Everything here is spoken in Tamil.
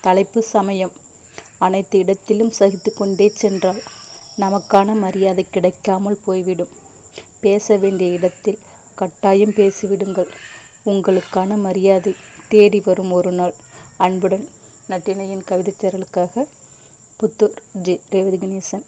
தலைப்பு சமயம். அனைத்து இடத்திலும் சகித்து கொண்டே சென்றால் நமக்கான மரியாதை கிடைக்காமல் போய்விடும். பேச வேண்டிய இடத்தில் கட்டாயம் பேசிவிடுங்கள். உங்களுக்கான மரியாதை தேடி வரும் ஒரு நாள். அன்புடன் நட்டினையின் கவிதைத் திரளுக்காக புத்தூர் ஜி. ரேவதி கணேசன்.